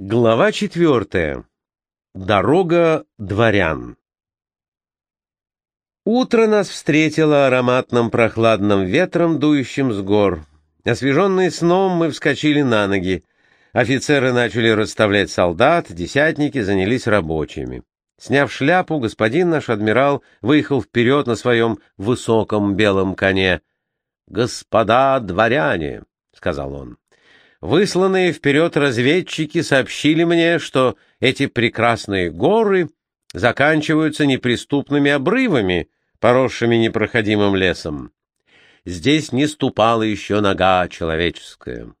Глава четвертая. Дорога дворян. Утро нас встретило ароматным прохладным ветром, дующим с гор. Освеженные сном, мы вскочили на ноги. Офицеры начали расставлять солдат, десятники занялись рабочими. Сняв шляпу, господин наш адмирал выехал вперед на своем высоком белом коне. «Господа дворяне!» — сказал он. Высланные вперед разведчики сообщили мне, что эти прекрасные горы заканчиваются неприступными обрывами, поросшими непроходимым лесом. Здесь не ступала еще нога человеческая.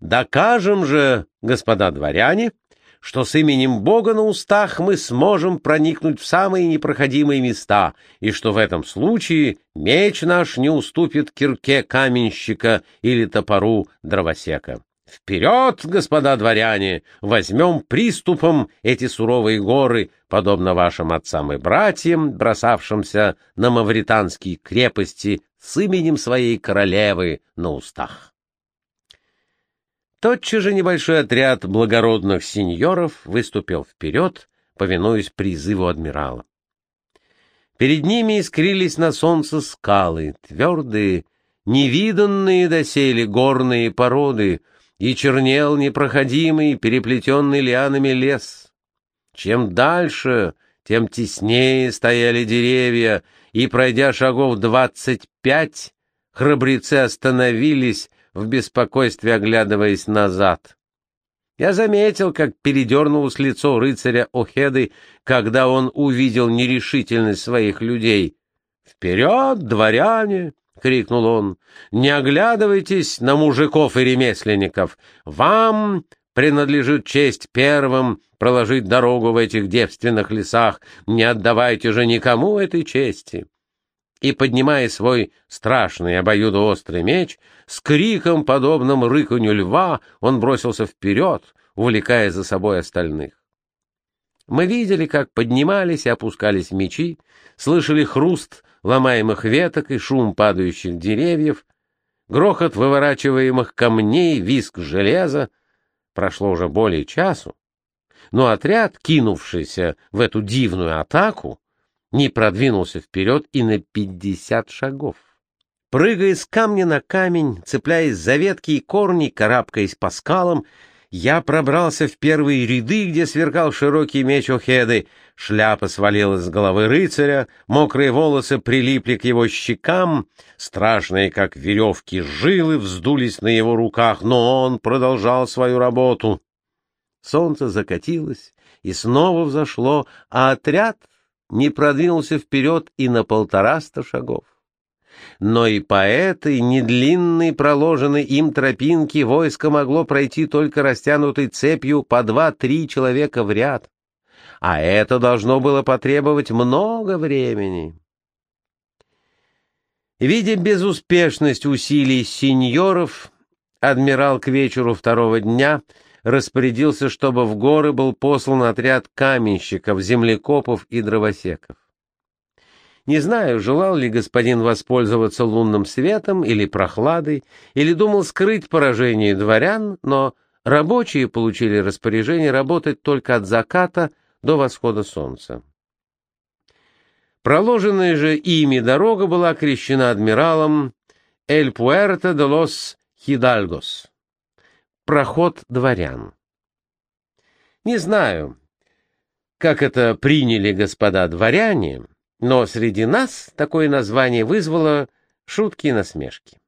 Докажем же, господа дворяне, что с именем Бога на устах мы сможем проникнуть в самые непроходимые места, и что в этом случае меч наш не уступит кирке каменщика или топору дровосека. Вперед, господа дворяне, возьмем приступом эти суровые горы, подобно вашим отцам и братьям, бросавшимся на мавританские крепости с именем своей королевы на устах. Тотчас же небольшой отряд благородных сеньоров выступил вперед, повинуясь призыву адмирала. Перед ними искрились на солнце скалы, твердые, невиданные доселе горные породы — и чернел непроходимый, переплетенный лианами лес. Чем дальше, тем теснее стояли деревья, и, пройдя шагов двадцать пять, храбрецы остановились, в беспокойстве оглядываясь назад. Я заметил, как передернулось лицо рыцаря Охеды, когда он увидел нерешительность своих людей. «Вперед, дворяне! — крикнул он, — не оглядывайтесь на мужиков и ремесленников. Вам принадлежит честь первым проложить дорогу в этих девственных лесах. Не отдавайте же никому этой чести. И, поднимая свой страшный обоюдоострый меч, с криком, подобным рыканью льва, он бросился вперед, увлекая за собой остальных. Мы видели, как поднимались и опускались мечи, слышали хруст ломаемых веток и шум падающих деревьев, грохот выворачиваемых камней, виск железа. Прошло уже более часу, но отряд, кинувшийся в эту дивную атаку, не продвинулся вперед и на пятьдесят шагов. Прыгая с камня на камень, цепляясь за ветки и корни, карабкаясь по скалам, я пробрался в первые ряды, где сверкал широкий меч Охеды. Шляпа свалилась с головы рыцаря, мокрые волосы прилипли к его щекам, страшные, как веревки, жилы вздулись на его руках, но он продолжал свою работу. Солнце закатилось и снова взошло, а отряд не продвинулся вперед и на полтораста шагов но и по этой недлинной проложенной им тропинке войско могло пройти только растянутой цепью по два-три человека в ряд, а это должно было потребовать много времени. Видя безуспешность усилий сеньоров, адмирал к вечеру второго дня распорядился, чтобы в горы был послан отряд каменщиков, землекопов и дровосеков. Не знаю, желал ли господин воспользоваться лунным светом или прохладой, или думал скрыть поражение дворян, но рабочие получили распоряжение работать только от заката до восхода солнца. Проложенная же ими дорога была окрещена адмиралом «Эль Пуэрто де лос Хидальгос» — «Проход дворян». Не знаю, как это приняли господа дворяне, но среди нас такое название вызвало шутки и насмешки.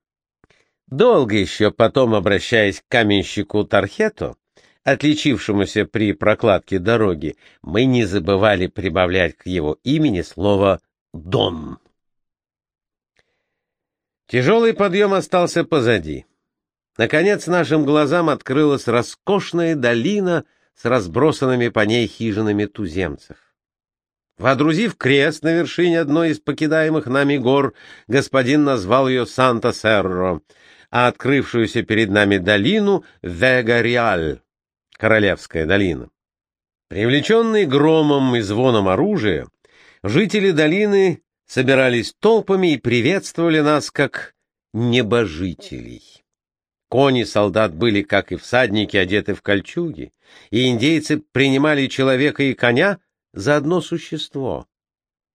Долго еще потом, обращаясь к каменщику Тархету, отличившемуся при прокладке дороги, мы не забывали прибавлять к его имени слово «дон». Тяжелый подъем остался позади. Наконец нашим глазам открылась роскошная долина с разбросанными по ней хижинами туземцев. Водрузив крест на вершине одной из покидаемых нами гор, господин назвал ее Санта-Серро, а открывшуюся перед нами долину — Вега-Реаль, Королевская долина. Привлеченные громом и звоном оружия, жители долины собирались толпами и приветствовали нас как небожителей. Кони солдат были, как и всадники, одеты в кольчуги, и индейцы принимали человека и коня за одно существо.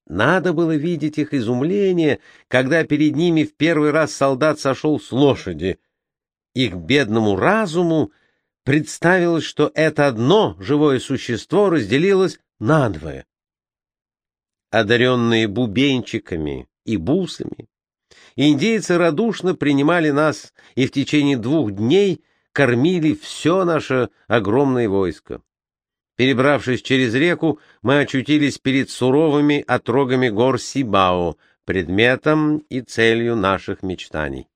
Надо было видеть их изумление, когда перед ними в первый раз солдат сошел с лошади. Их бедному разуму представилось, что это одно живое существо разделилось надвое. Одаренные бубенчиками и бусами, индейцы радушно принимали нас и в течение двух дней кормили все наше огромное войско. Перебравшись через реку, мы очутились перед суровыми отрогами гор Сибао, предметом и целью наших мечтаний.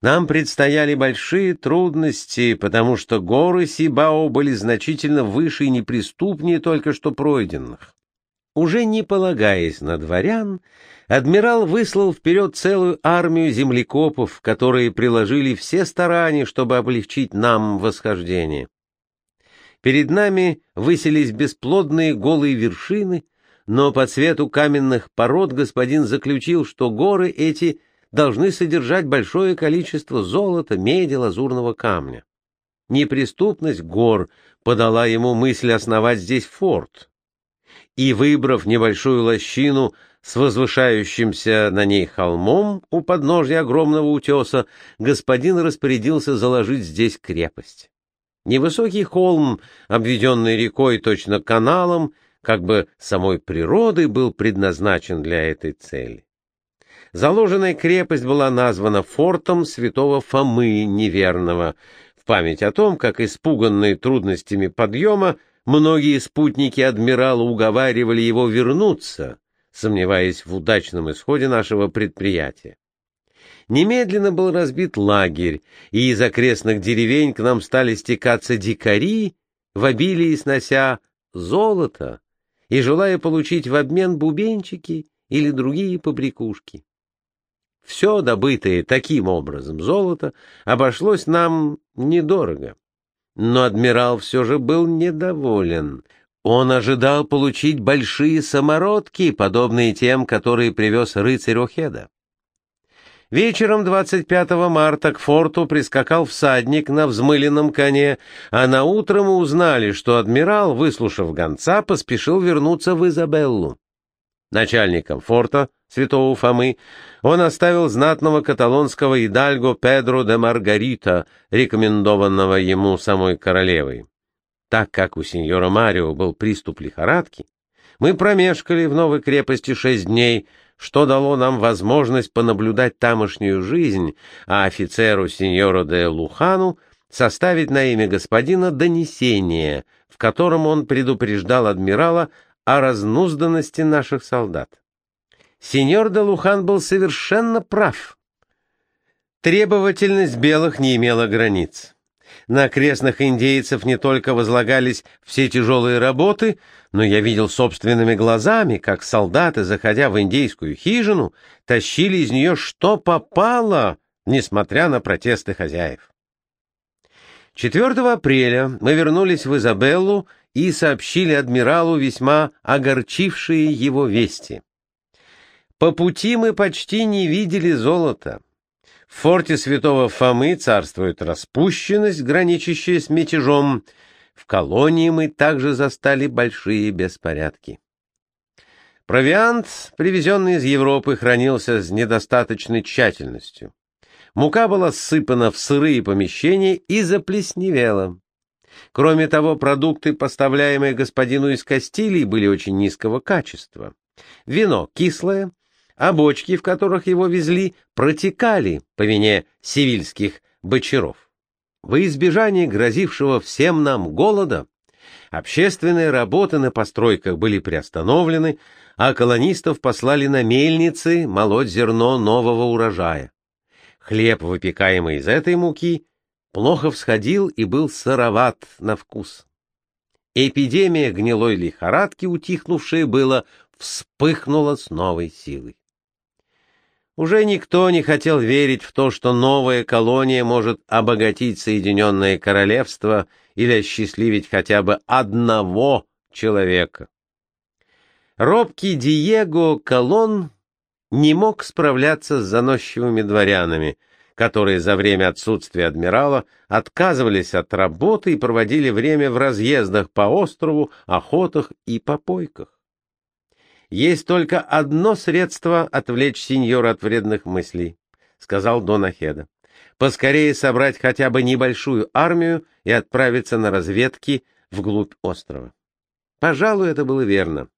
Нам предстояли большие трудности, потому что горы Сибао были значительно выше и неприступнее только что пройденных. Уже не полагаясь на дворян, адмирал выслал вперед целую армию землекопов, которые приложили все старания, чтобы облегчить нам восхождение. Перед нами высились бесплодные голые вершины, но по цвету каменных пород господин заключил, что горы эти — должны содержать большое количество золота, меди, лазурного камня. Неприступность гор подала ему мысль основать здесь форт. И, выбрав небольшую лощину с возвышающимся на ней холмом у подножья огромного утеса, господин распорядился заложить здесь крепость. Невысокий холм, обведенный рекой точно каналом, как бы самой природой был предназначен для этой цели. Заложенная крепость была названа фортом святого Фомы Неверного, в память о том, как испуганные трудностями подъема многие спутники адмирала уговаривали его вернуться, сомневаясь в удачном исходе нашего предприятия. Немедленно был разбит лагерь, и из окрестных деревень к нам стали стекаться дикари, в обилии снося золото и желая получить в обмен бубенчики или другие побрякушки. Все добытое таким образом золото обошлось нам недорого. Но адмирал все же был недоволен. Он ожидал получить большие самородки, подобные тем, которые привез рыцарь Охеда. Вечером 25 марта к форту прискакал всадник на взмыленном коне, а на утро мы узнали, что адмирал, выслушав гонца, поспешил вернуться в Изабеллу. Начальником форта святого Фомы он оставил знатного каталонского идальго Педро де Маргарита, рекомендованного ему самой королевой. Так как у сеньора Марио был приступ лихорадки, мы промешкали в новой крепости шесть дней, что дало нам возможность понаблюдать тамошнюю жизнь, а офицеру сеньору де Лухану составить на имя господина донесение, в котором он предупреждал адмирала о разнузданности наших солдат. Сеньор де Лухан был совершенно прав. Требовательность белых не имела границ. На окрестных индейцев не только возлагались все тяжелые работы, но я видел собственными глазами, как солдаты, заходя в индейскую хижину, тащили из нее что попало, несмотря на протесты хозяев. 4 апреля мы вернулись в Изабеллу и сообщили адмиралу весьма огорчившие его вести. По пути мы почти не видели золота. В форте святого Фомы царствует распущенность, граничащая с мятежом. В колонии мы также застали большие беспорядки. Провиант, привезенный из Европы, хранился с недостаточной тщательностью. Мука была ссыпана в сырые помещения и заплесневела. Кроме того, продукты, поставляемые господину из Кастилии, были очень низкого качества. Вино кислое, а бочки, в которых его везли, протекали по вине сивильских бочаров. Во избежание грозившего всем нам голода, общественные работы на постройках были приостановлены, а колонистов послали на мельницы молоть зерно нового урожая. Хлеб, выпекаемый из этой муки, плохо всходил и был сыроват на вкус. Эпидемия гнилой лихорадки, утихнувшая было, вспыхнула с новой силой. Уже никто не хотел верить в то, что новая колония может обогатить Соединенное Королевство или осчастливить хотя бы одного человека. Робкий Диего Колон не мог справляться с заносчивыми дворянами, которые за время отсутствия адмирала отказывались от работы и проводили время в разъездах по острову, охотах и попойках. Есть только одно средство отвлечь сеньора от вредных мыслей, — сказал Дон Ахеда. Поскорее собрать хотя бы небольшую армию и отправиться на разведки вглубь острова. Пожалуй, это было верно.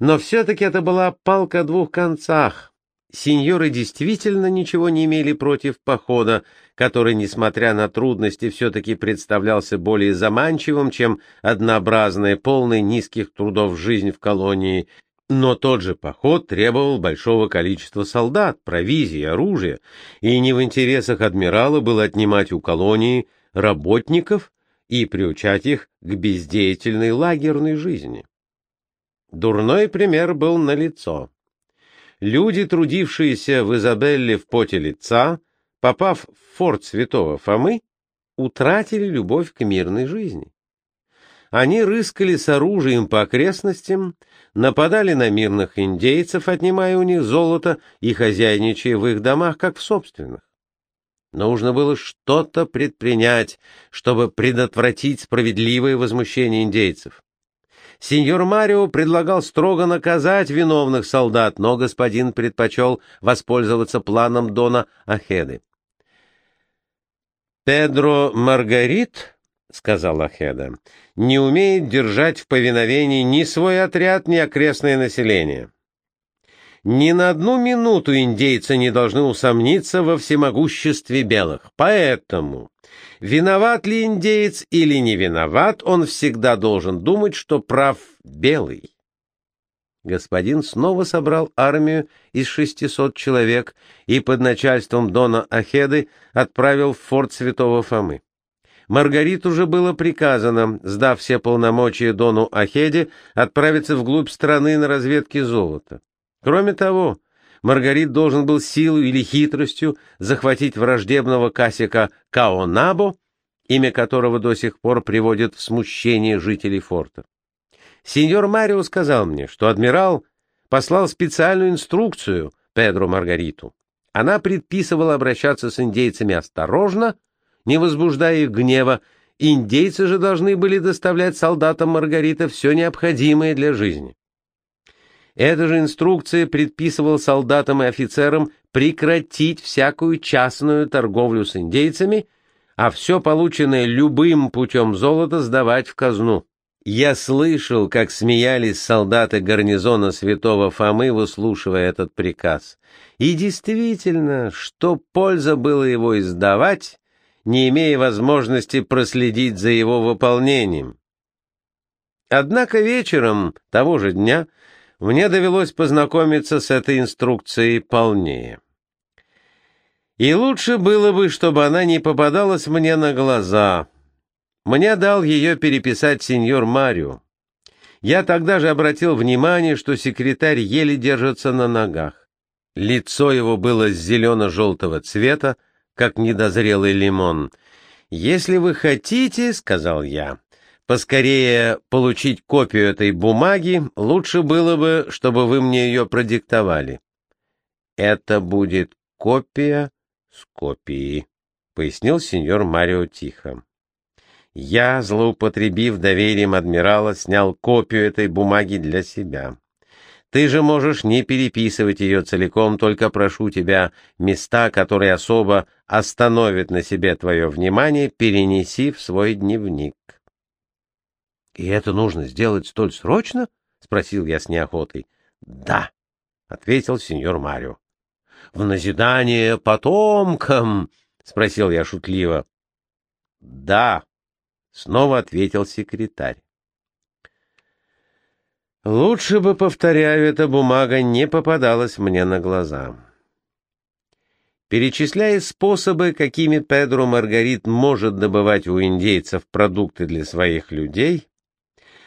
Но все-таки это была палка о двух концах. Сеньоры действительно ничего не имели против похода, который, несмотря на трудности, все-таки представлялся более заманчивым, чем однообразная, полная низких трудов жизнь в колонии, но тот же поход требовал большого количества солдат, провизии, оружия, и не в интересах адмирала было отнимать у колонии работников и приучать их к бездеятельной лагерной жизни. Дурной пример был налицо. Люди, трудившиеся в Изабелле в поте лица, попав в форт святого Фомы, утратили любовь к мирной жизни. Они рыскали с оружием по окрестностям, нападали на мирных индейцев, отнимая у них золото и хозяйничая в их домах, как в собственных. Нужно было что-то предпринять, чтобы предотвратить справедливое возмущение индейцев. Сеньор Марио предлагал строго наказать виновных солдат, но господин предпочел воспользоваться планом Дона Ахеды. Педро Маргарит — сказал Ахеда, — не умеет держать в повиновении ни свой отряд, ни окрестное население. Ни на одну минуту индейцы не должны усомниться во всемогуществе белых. Поэтому, виноват ли индеец или не виноват, он всегда должен думать, что прав белый. Господин снова собрал армию из шестисот человек и под начальством Дона Ахеды отправил в форт Святого Фомы. Маргариту же было приказано, сдав все полномочия Дону Ахеде, отправиться вглубь страны на разведке золота. Кроме того, Маргарит должен был силой или хитростью захватить враждебного касика Каонабо, имя которого до сих пор приводит в смущение жителей форта. Сеньор Марио сказал мне, что адмирал послал специальную инструкцию Педро Маргариту. Она предписывала обращаться с индейцами осторожно, не возбуждая их гнева, индейцы же должны были доставлять солдатам Маргарита все необходимое для жизни. Эта же инструкция предписывала солдатам и офицерам прекратить всякую частную торговлю с индейцами, а все полученное любым путем золота сдавать в казну. Я слышал, как смеялись солдаты гарнизона святого Фомы, выслушивая этот приказ. И действительно, что польза было его издавать, не имея возможности проследить за его выполнением. Однако вечером того же дня мне довелось познакомиться с этой инструкцией полнее. И лучше было бы, чтобы она не попадалась мне на глаза. Мне дал ее переписать сеньор Марио. Я тогда же обратил внимание, что секретарь еле держится на ногах. Лицо его было зелено-желтого цвета, как недозрелый лимон. «Если вы хотите, — сказал я, — поскорее получить копию этой бумаги, лучше было бы, чтобы вы мне ее продиктовали». «Это будет копия с копией», — пояснил сеньор Марио тихо. Я, злоупотребив доверием адмирала, снял копию этой бумаги для себя. Ты же можешь не переписывать ее целиком, только прошу тебя, места, которые особо остановят на себе твое внимание, перенеси в свой дневник. — И это нужно сделать столь срочно? — спросил я с неохотой. — Да, — ответил сеньор Марио. — В назидание потомкам? — спросил я шутливо. — Да, — снова ответил секретарь. Лучше бы, повторяю, эта бумага не попадалась мне на глаза. Перечисляя способы, какими Педро Маргарит может добывать у индейцев продукты для своих людей,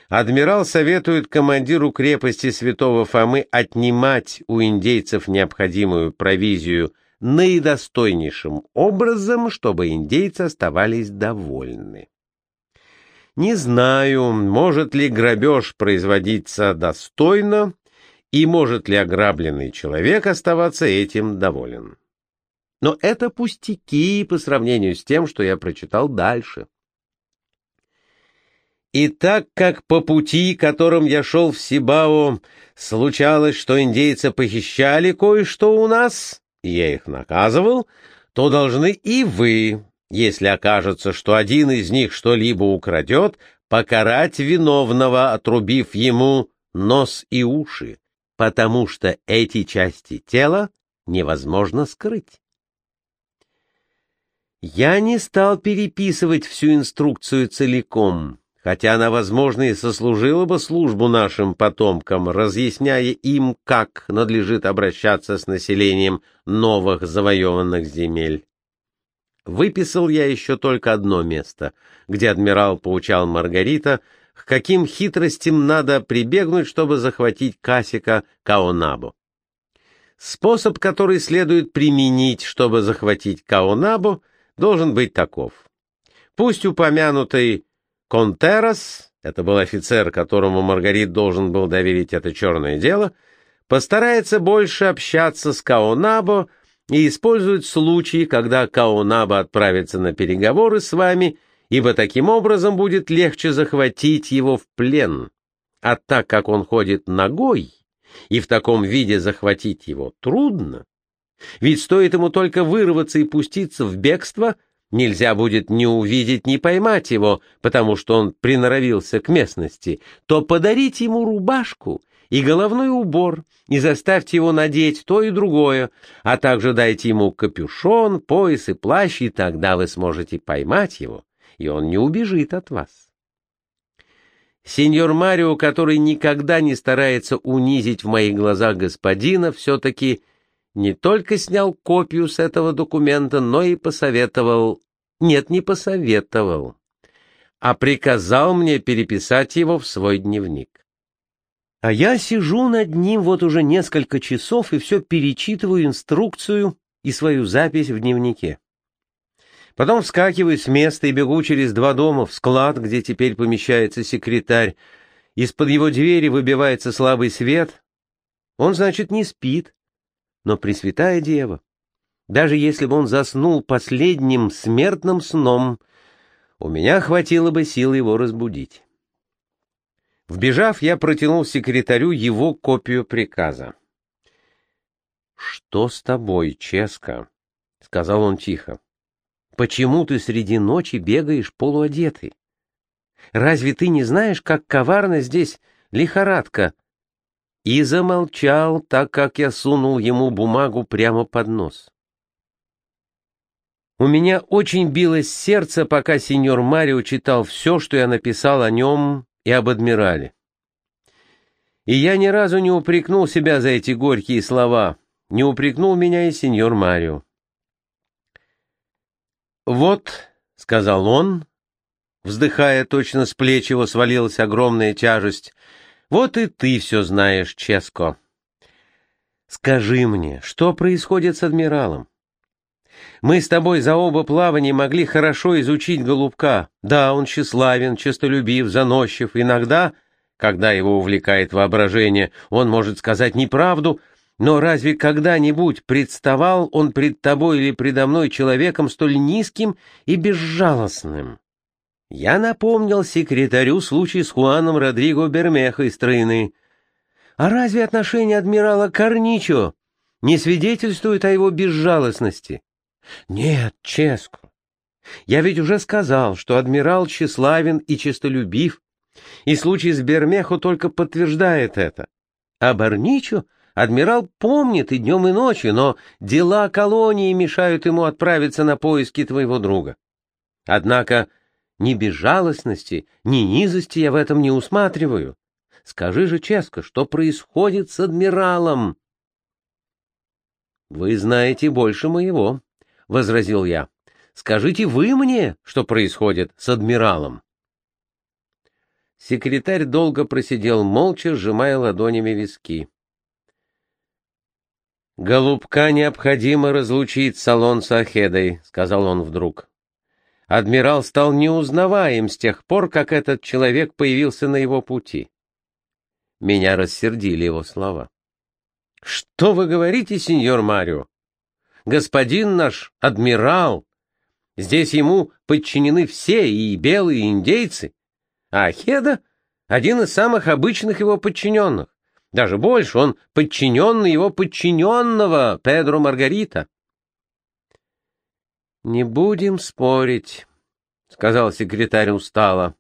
адмирал советует командиру крепости Святого Фомы отнимать у индейцев необходимую провизию наидостойнейшим образом, чтобы индейцы оставались довольны. Не знаю, может ли грабеж производиться достойно и может ли ограбленный человек оставаться этим доволен. Но это пустяки по сравнению с тем, что я прочитал дальше. И так как по пути, которым я шел в Сибао, случалось, что индейцы похищали кое-что у нас, и я их наказывал, то должны и вы, если окажется, что один из них что-либо украдет, покарать виновного, отрубив ему нос и уши, потому что эти части тела невозможно скрыть. Я не стал переписывать всю инструкцию целиком, хотя она, возможно, и сослужила бы службу нашим потомкам, разъясняя им, как надлежит обращаться с населением новых завоеванных земель. Выписал я еще только одно место, где адмирал поучал Маргарита, к каким хитростям надо прибегнуть, чтобы захватить Касика Каонабу. Способ, который следует применить, чтобы захватить Каонабу, должен быть таков. Пусть упомянутый Контерас, это был офицер, которому Маргарит должен был доверить это черное дело, постарается больше общаться с Каонабо и использует случаи, когда Каонаба отправится на переговоры с вами, ибо таким образом будет легче захватить его в плен. А так как он ходит ногой, и в таком виде захватить его трудно, ведь стоит ему только вырваться и пуститься в бегство, нельзя будет ни увидеть, ни поймать его, потому что он приноровился к местности, то подарить ему рубашку и головной убор, и заставьте его надеть то и другое, а также дайте ему капюшон, пояс и плащ, и тогда вы сможете поймать его, и он не убежит от вас. Сеньор Марио, который никогда не старается унизить в моих глазах господина, все-таки не только снял копию с этого документа, но и посоветовал... Нет, не посоветовал, а приказал мне переписать его в свой дневник. А я сижу над ним вот уже несколько часов и все перечитываю инструкцию и свою запись в дневнике. Потом вскакиваю с места и бегу через два дома в склад, где теперь помещается секретарь. Из-под его двери выбивается слабый свет. Он, значит, не спит. Но Пресвятая Дева, даже если бы он заснул последним смертным сном, у меня хватило бы сил его разбудить. Вбежав, я протянул секретарю его копию приказа. «Что с тобой, Ческа?» — сказал он тихо. «Почему ты среди ночи бегаешь полуодетый? Разве ты не знаешь, как коварна здесь лихорадка?» И замолчал, так как я сунул ему бумагу прямо под нос. У меня очень билось сердце, пока сеньор Марио читал все, что я написал о нем и об адмирале. И я ни разу не упрекнул себя за эти горькие слова, не упрекнул меня и сеньор Марио. «Вот», — сказал он, вздыхая, точно с плеч его свалилась огромная тяжесть, — «вот и ты все знаешь, Ческо. Скажи мне, что происходит с адмиралом? Мы с тобой за оба плавания могли хорошо изучить голубка. Да, он тщеславен, честолюбив, заносчив. Иногда, когда его увлекает воображение, он может сказать неправду, но разве когда-нибудь представал он пред тобой или предо мной человеком столь низким и безжалостным? Я напомнил секретарю случай с Хуаном Родриго Бермехо из страны. А разве отношение адмирала Корничо не свидетельствует о его безжалостности? Нет, Ческо. Я ведь уже сказал, что адмирал тщеславен и честолюбив, и случай с Бермехо только подтверждает это. А Барничо адмирал помнит и днем, и ночью, но дела колонии мешают ему отправиться на поиски твоего друга. Однако ни безжалостности, ни низости я в этом не усматриваю. Скажи же, Ческо, что происходит с адмиралом? Вы знаете больше моего, — возразил я. «Скажите вы мне, что происходит с адмиралом?» Секретарь долго просидел молча, сжимая ладонями виски. «Голубка необходимо разлучить салон с Ахедой», — сказал он вдруг. Адмирал стал неузнаваем с тех пор, как этот человек появился на его пути. Меня рассердили его слова. «Что вы говорите, сеньор Марио? Господин наш адмирал. Здесь ему подчинены все, и белые, и индейцы. А Хеда — один из самых обычных его подчиненных. Даже больше, он подчиненный его подчиненного, Педро Маргарита. — Не будем спорить, — сказал секретарь устало.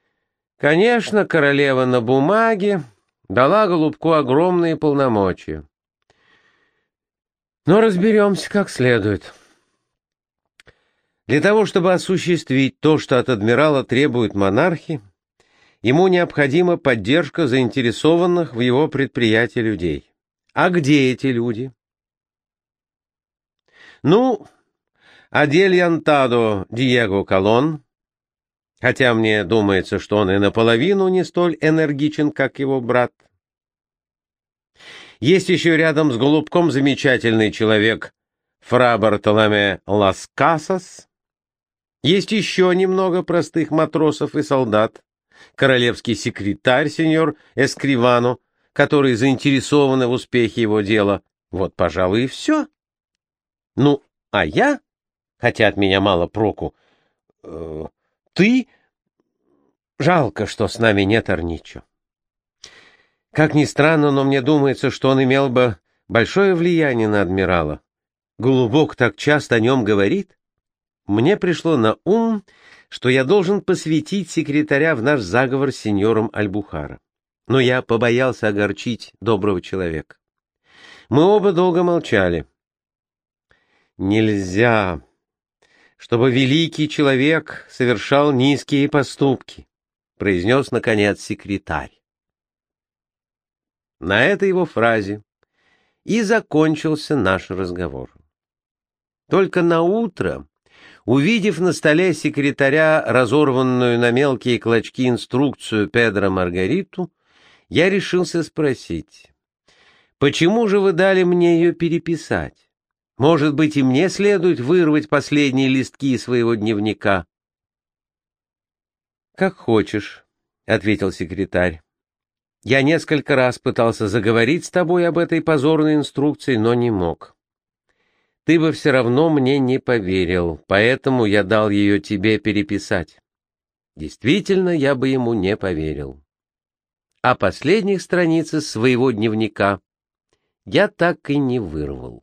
— Конечно, королева на бумаге дала Голубку огромные полномочия. Но разберемся как следует. Для того, чтобы осуществить то, что от адмирала требуют монархи, ему необходима поддержка заинтересованных в его предприятии людей. А где эти люди? Ну, Адельянтадо Диего Колон, хотя мне думается, что он и наполовину не столь энергичен, как его брат. Есть еще рядом с Голубком замечательный человек Фра Бартоломе Лас Касас. Есть еще немного простых матросов и солдат. Королевский секретарь, сеньор Эскривано, который заинтересованы в успехе его дела. Вот, пожалуй, и все. Ну, а я, хотя от меня мало проку, э, ты... Жалко, что с нами нет Арничо. Как ни странно, но мне думается, что он имел бы большое влияние на адмирала. Голубок так часто о нем говорит. Мне пришло на ум, что я должен посвятить секретаря в наш заговор с сеньором Альбухара. Но я побоялся огорчить доброго человека. Мы оба долго молчали. Нельзя, чтобы великий человек совершал низкие поступки, произнес, наконец, секретарь. На этой его фразе и закончился наш разговор. Только на утро, увидев на столе секретаря разорванную на мелкие клочки инструкцию Педро Маргариту, я решился спросить, почему же вы дали мне ее переписать? Может быть, и мне следует вырвать последние листки своего дневника? — Как хочешь, — ответил секретарь. Я несколько раз пытался заговорить с тобой об этой позорной инструкции, но не мог. Ты бы все равно мне не поверил, поэтому я дал ее тебе переписать. Действительно, я бы ему не поверил. А последних страниц своего дневника я так и не вырвал.